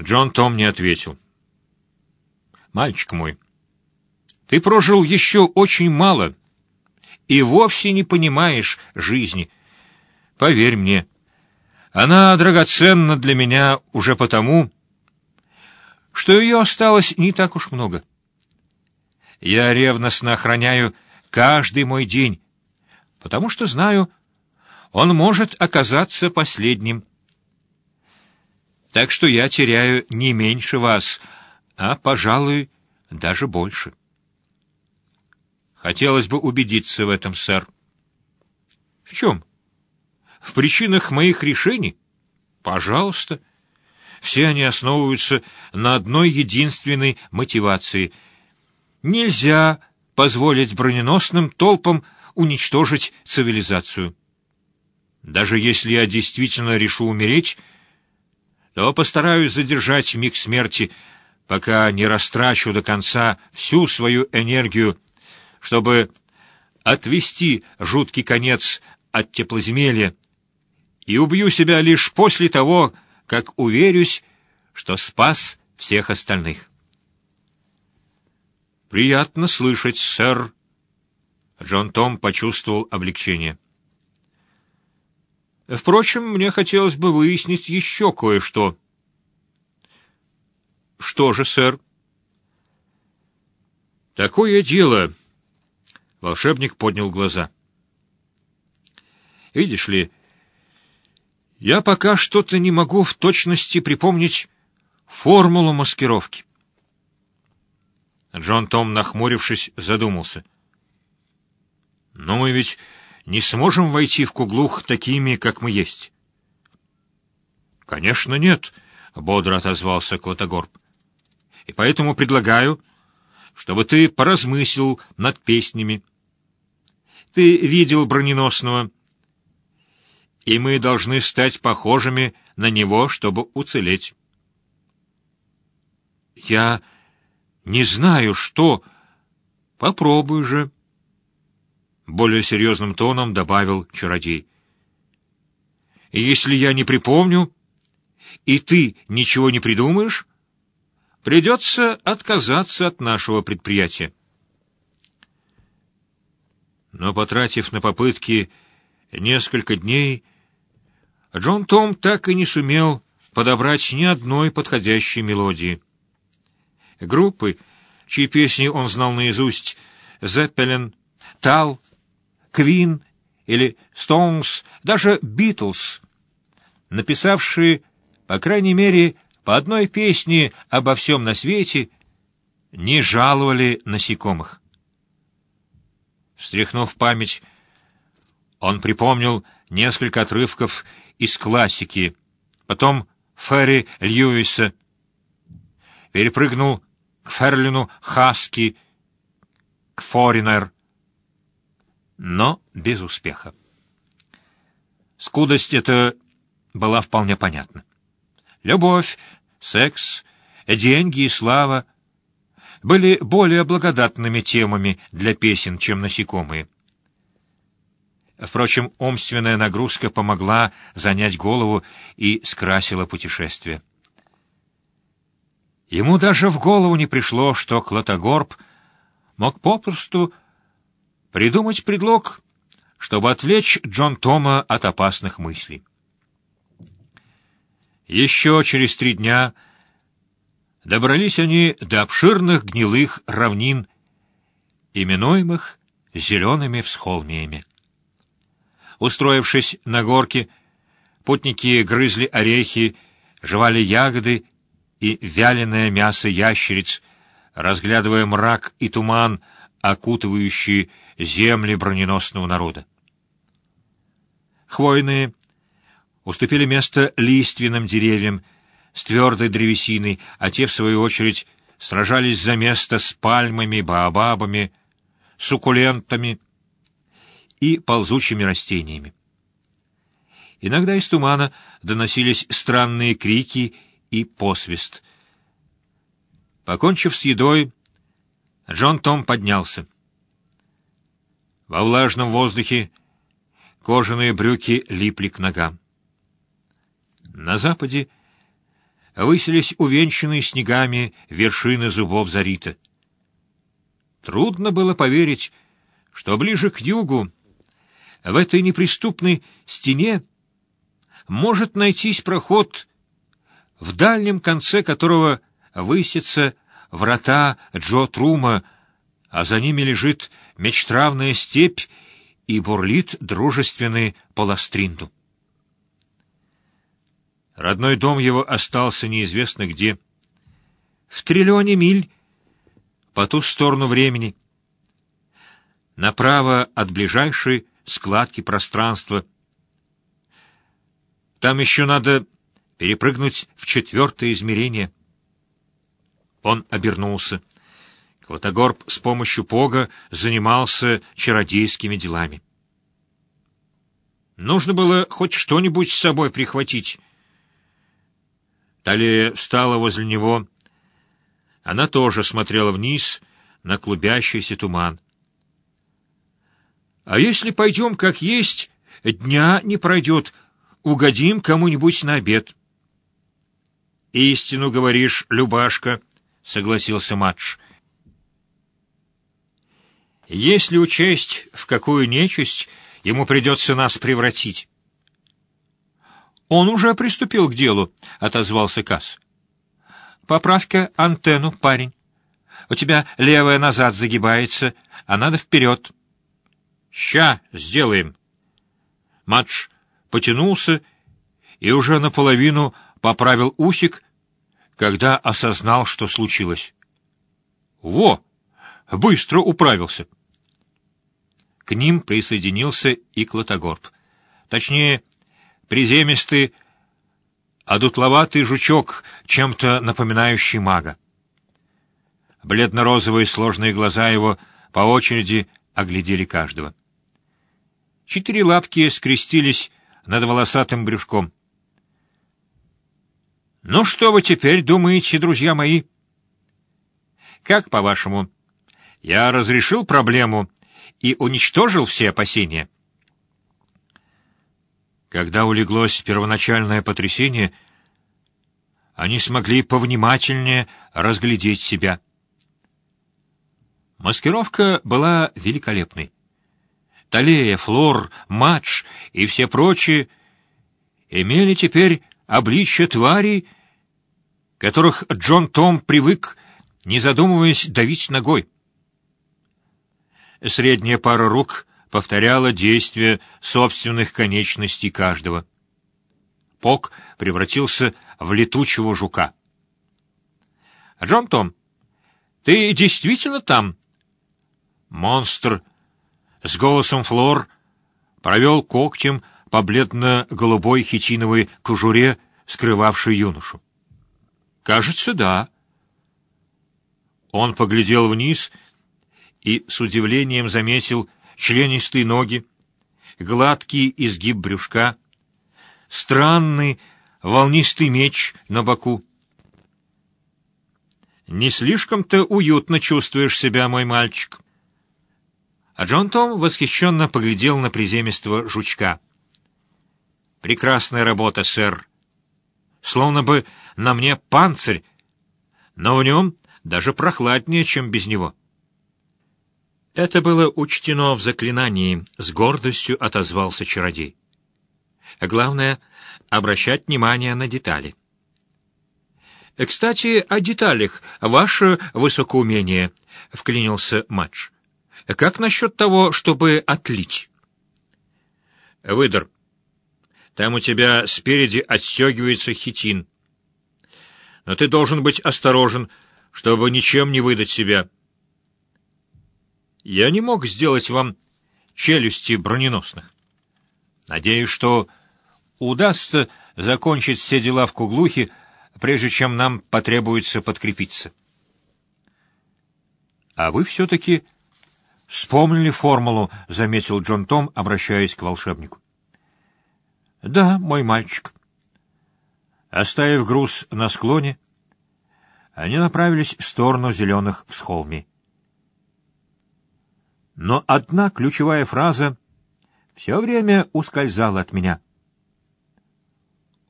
Джон Том не ответил. «Мальчик мой, ты прожил еще очень мало и вовсе не понимаешь жизни. Поверь мне, она драгоценна для меня уже потому, что ее осталось не так уж много. Я ревностно охраняю каждый мой день, потому что знаю, он может оказаться последним. Так что я теряю не меньше вас, а, пожалуй, даже больше. Хотелось бы убедиться в этом, сэр. В чем? В причинах моих решений? Пожалуйста. Все они основываются на одной единственной мотивации. Нельзя позволить броненосным толпам уничтожить цивилизацию. Даже если я действительно решу умереть, то постараюсь задержать миг смерти, пока не растрачу до конца всю свою энергию, чтобы отвести жуткий конец от теплоземелья, и убью себя лишь после того, как уверюсь, что спас всех остальных. «Приятно слышать, сэр». Джон Том почувствовал облегчение. Впрочем, мне хотелось бы выяснить еще кое-что. Что же, сэр? Такое дело. Волшебник поднял глаза. Видишь ли, я пока что-то не могу в точности припомнить формулу маскировки. Джон Том, нахмурившись, задумался. Но мы ведь не сможем войти в Куглух такими, как мы есть. — Конечно, нет, — бодро отозвался Клотогорб. — И поэтому предлагаю, чтобы ты поразмыслил над песнями. Ты видел броненосного, и мы должны стать похожими на него, чтобы уцелеть. — Я не знаю, что... Попробуй же. Более серьезным тоном добавил чародей. «Если я не припомню, и ты ничего не придумаешь, придется отказаться от нашего предприятия». Но, потратив на попытки несколько дней, Джон Том так и не сумел подобрать ни одной подходящей мелодии. Группы, чьи песни он знал наизусть, Зеппелин, Тал, Квин или Стоунс, даже Битлз, написавшие, по крайней мере, по одной песне обо всем на свете, не жаловали насекомых. Встряхнув память, он припомнил несколько отрывков из классики, потом Ферри Льюиса, перепрыгнул к Ферлину Хаски, к Форинер, но без успеха. Скудость эта была вполне понятна. Любовь, секс, деньги и слава были более благодатными темами для песен, чем насекомые. Впрочем, умственная нагрузка помогла занять голову и скрасила путешествие. Ему даже в голову не пришло, что Клотогорб мог попросту придумать предлог, чтобы отвлечь Джон Тома от опасных мыслей. Еще через три дня добрались они до обширных гнилых равнин, именуемых зелеными всхолмиями. Устроившись на горке, путники грызли орехи, жевали ягоды и вяленое мясо ящериц, разглядывая мрак и туман, окутывающие земли броненосного народа. Хвойные уступили место лиственным деревьям с твердой древесиной, а те, в свою очередь, сражались за место с пальмами, баобабами, суккулентами и ползучими растениями. Иногда из тумана доносились странные крики и посвист. Покончив с едой, Джон Том поднялся. Во влажном воздухе кожаные брюки липли к ногам. На западе высились увенчанные снегами вершины зубов Зарита. Трудно было поверить, что ближе к югу, в этой неприступной стене, может найтись проход, в дальнем конце которого высится врата Джо Трума, а за ними лежит мечтравная степь и бурлит дружественный Поластринду. Родной дом его остался неизвестно где. В триллионе миль по ту сторону времени. Направо от ближайшей складки пространства. Там еще надо перепрыгнуть в четвертое измерение. Он обернулся. Клотогорб с помощью Пога занимался чародейскими делами. Нужно было хоть что-нибудь с собой прихватить. Талия встала возле него. Она тоже смотрела вниз на клубящийся туман. — А если пойдем как есть, дня не пройдет, угодим кому-нибудь на обед. — Истину говоришь, Любашка, — согласился Матш. — Если учесть, в какую нечисть ему придется нас превратить. «Он уже приступил к делу», — отозвался Касс. «Поправь-ка антенну, парень. У тебя левая назад загибается, а надо вперед». «Ща сделаем». Матч потянулся и уже наполовину поправил усик, когда осознал, что случилось. «Во! Быстро управился!» К ним присоединился и Клотогорб. Точнее, приземистый, одутловатый жучок, чем-то напоминающий мага. Бледно-розовые сложные глаза его по очереди оглядели каждого. Четыре лапки скрестились над волосатым брюшком. «Ну что вы теперь думаете, друзья мои?» «Как, по-вашему, я разрешил проблему и уничтожил все опасения?» Когда улеглось первоначальное потрясение, они смогли повнимательнее разглядеть себя. Маскировка была великолепной. Талея, Флор, Матч и все прочие имели теперь обличье тварей, которых Джон Том привык, не задумываясь, давить ногой. Средняя пара рук повторяла действия собственных конечностей каждого. Пок превратился в летучего жука. «Джон Том, ты действительно там?» Монстр с голосом Флор провел когтем по бледно-голубой хитиновой кожуре, скрывавшей юношу. «Кажется, да». Он поглядел вниз и с удивлением заметил, членистые ноги, гладкий изгиб брюшка, странный волнистый меч на боку. «Не слишком-то уютно чувствуешь себя, мой мальчик». А Джон Том восхищенно поглядел на приземистого жучка. «Прекрасная работа, сэр. Словно бы на мне панцирь, но в нем даже прохладнее, чем без него». Это было учтено в заклинании, с гордостью отозвался чародей. Главное — обращать внимание на детали. «Кстати, о деталях, ваше высокоумение», — вклинился Матч. «Как насчет того, чтобы отлить?» «Выдр, там у тебя спереди отстегивается хитин. Но ты должен быть осторожен, чтобы ничем не выдать себя». Я не мог сделать вам челюсти броненосных. Надеюсь, что удастся закончить все дела в Куглухе, прежде чем нам потребуется подкрепиться. А вы все-таки вспомнили формулу, — заметил Джон Том, обращаясь к волшебнику. — Да, мой мальчик. Оставив груз на склоне, они направились в сторону зеленых всхолмий. Но одна ключевая фраза все время ускользала от меня.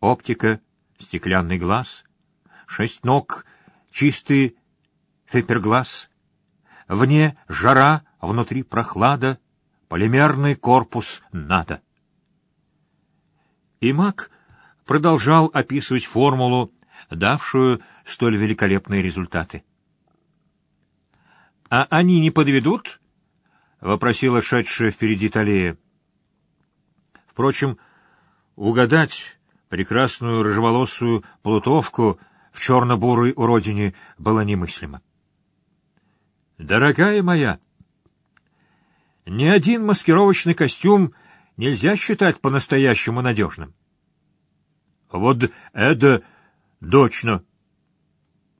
Оптика, стеклянный глаз, шесть ног, чистый фиперглаз. Вне жара, внутри прохлада, полимерный корпус надо. И маг продолжал описывать формулу, давшую столь великолепные результаты. «А они не подведут?» — вопросила шедшая впереди Талея. Впрочем, угадать прекрасную рыжеволосую плутовку в черно-бурой уродине было немыслимо. «Дорогая моя, ни один маскировочный костюм нельзя считать по-настоящему надежным. Вот это точно.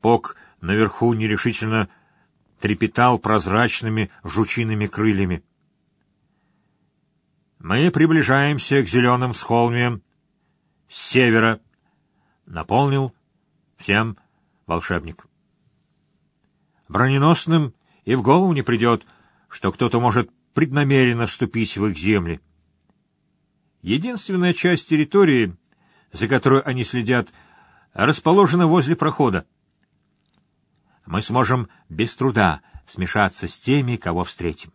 Пок наверху нерешительно трепетал прозрачными жучиными крыльями. Мы приближаемся к зеленым схолмиям с севера, — наполнил всем волшебник. Броненосным и в голову не придет, что кто-то может преднамеренно вступить в их земли. Единственная часть территории, за которую они следят, расположена возле прохода. Мы сможем без труда смешаться с теми, кого встретим.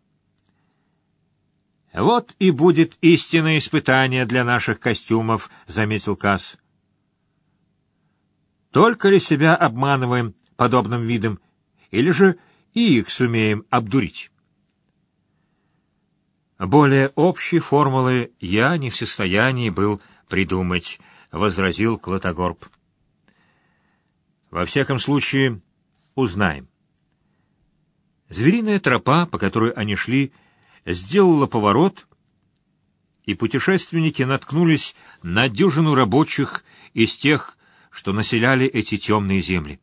«Вот и будет истинное испытание для наших костюмов», — заметил Касс. «Только ли себя обманываем подобным видом, или же и их сумеем обдурить?» Более общей формулы я не в состоянии был придумать, — возразил Клотогорб. Во всяком случае, узнаем. Звериная тропа, по которой они шли, сделала поворот, и путешественники наткнулись на дюжину рабочих из тех, что населяли эти темные земли.